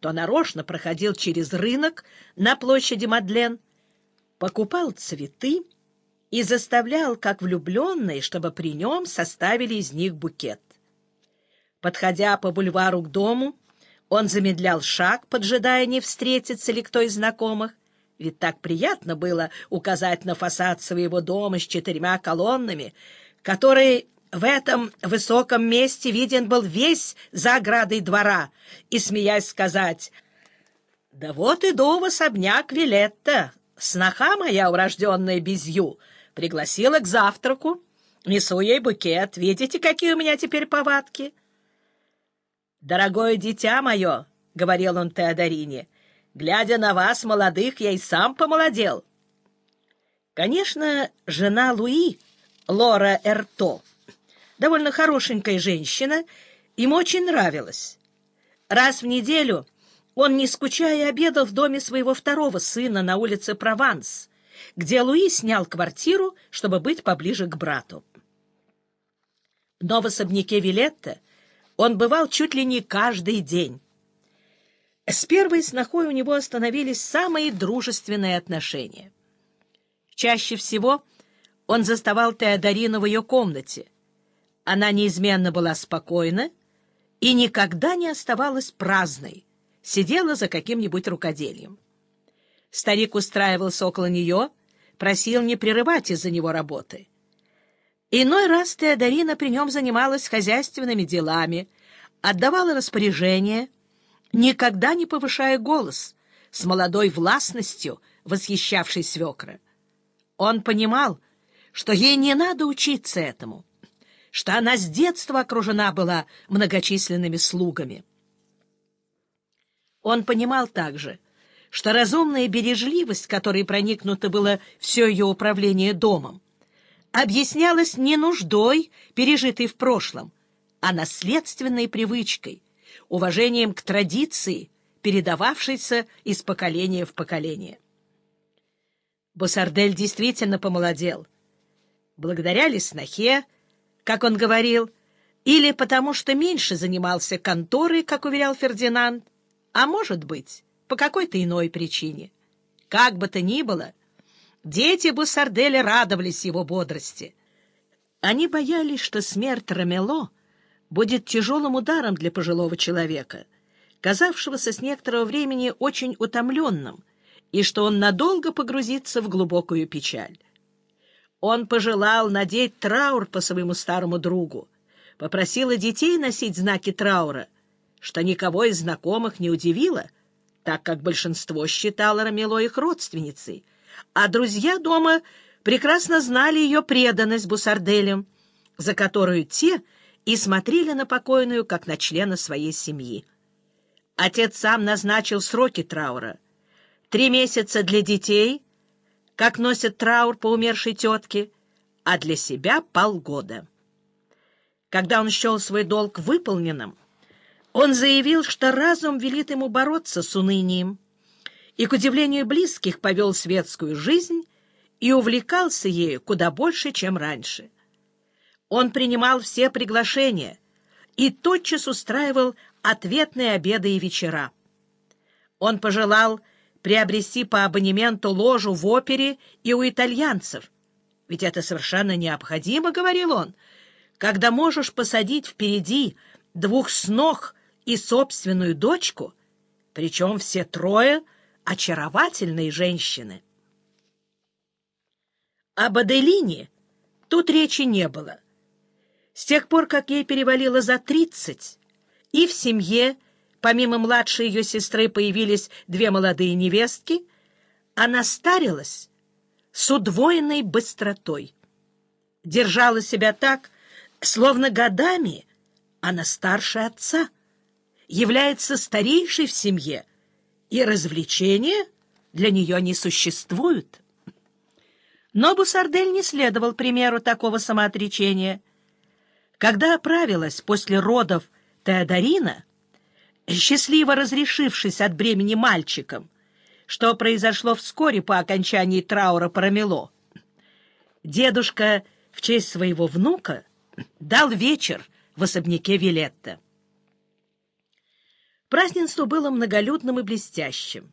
то нарочно проходил через рынок на площади Мадлен, покупал цветы и заставлял, как влюбленный, чтобы при нем составили из них букет. Подходя по бульвару к дому, он замедлял шаг, поджидая, не встретится ли кто из знакомых, ведь так приятно было указать на фасад своего дома с четырьмя колоннами, который в этом высоком месте виден был весь за оградой двора, и, смеясь, сказать, «Да вот иду в особняк Вилетта, сноха моя урожденная Безью, пригласила к завтраку, несу ей букет, видите, какие у меня теперь повадки?» «Дорогое дитя мое», — говорил он Теодорине, — «глядя на вас, молодых, я и сам помолодел». Конечно, жена Луи, Лора Эрто, довольно хорошенькая женщина, ему очень нравилась. Раз в неделю он, не скучая, обедал в доме своего второго сына на улице Прованс, где Луи снял квартиру, чтобы быть поближе к брату. Но в особняке Вилетта он бывал чуть ли не каждый день. С первой снохой у него остановились самые дружественные отношения. Чаще всего он заставал Теодорину в ее комнате — она неизменно была спокойна и никогда не оставалась праздной, сидела за каким-нибудь рукоделием. Старик устраивался около нее, просил не прерывать из-за него работы. Иной раз Теодорина при нем занималась хозяйственными делами, отдавала распоряжения, никогда не повышая голос, с молодой властностью, восхищавшей свекра. Он понимал, что ей не надо учиться этому, что она с детства окружена была многочисленными слугами. Он понимал также, что разумная бережливость, которой проникнуто было все ее управление домом, объяснялась не нуждой, пережитой в прошлом, а наследственной привычкой, уважением к традиции, передававшейся из поколения в поколение. Босардель действительно помолодел. Благодаря Леснохе, как он говорил, или потому что меньше занимался конторой, как уверял Фердинанд, а может быть, по какой-то иной причине. Как бы то ни было, дети Буссарделя радовались его бодрости. Они боялись, что смерть Рамело будет тяжелым ударом для пожилого человека, казавшегося с некоторого времени очень утомленным, и что он надолго погрузится в глубокую печаль. Он пожелал надеть траур по своему старому другу, попросил детей носить знаки траура, что никого из знакомых не удивило, так как большинство считало Рамело их родственницей, а друзья дома прекрасно знали ее преданность Бусарделям, за которую те и смотрели на покойную, как на члена своей семьи. Отец сам назначил сроки траура. Три месяца для детей — как носят траур по умершей тетке, а для себя полгода. Когда он счел свой долг выполненным, он заявил, что разум велит ему бороться с унынием, и, к удивлению близких, повел светскую жизнь и увлекался ею куда больше, чем раньше. Он принимал все приглашения и тотчас устраивал ответные обеды и вечера. Он пожелал приобрести по абонементу ложу в опере и у итальянцев. Ведь это совершенно необходимо, — говорил он, — когда можешь посадить впереди двух снох и собственную дочку, причем все трое — очаровательные женщины. Об Аделине тут речи не было. С тех пор, как ей перевалило за тридцать, и в семье, Помимо младшей ее сестры появились две молодые невестки. Она старилась с удвоенной быстротой. Держала себя так, словно годами она старше отца, является старейшей в семье, и развлечения для нее не существуют. Но Бусардель не следовал примеру такого самоотречения. Когда оправилась после родов Теодорина, счастливо разрешившись от бремени мальчиком, что произошло вскоре по окончании траура Парамело. Дедушка в честь своего внука дал вечер в особняке Вилетта. Празднество было многолюдным и блестящим.